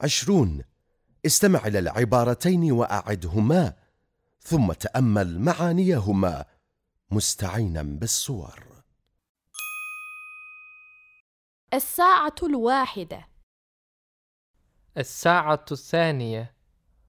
عشرون. استمع إلى العبارتين وأعدهما ثم تأمل معانيهما مستعينا بالصور. الساعة الواحدة. الساعة الثانية.